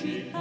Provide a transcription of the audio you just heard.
ci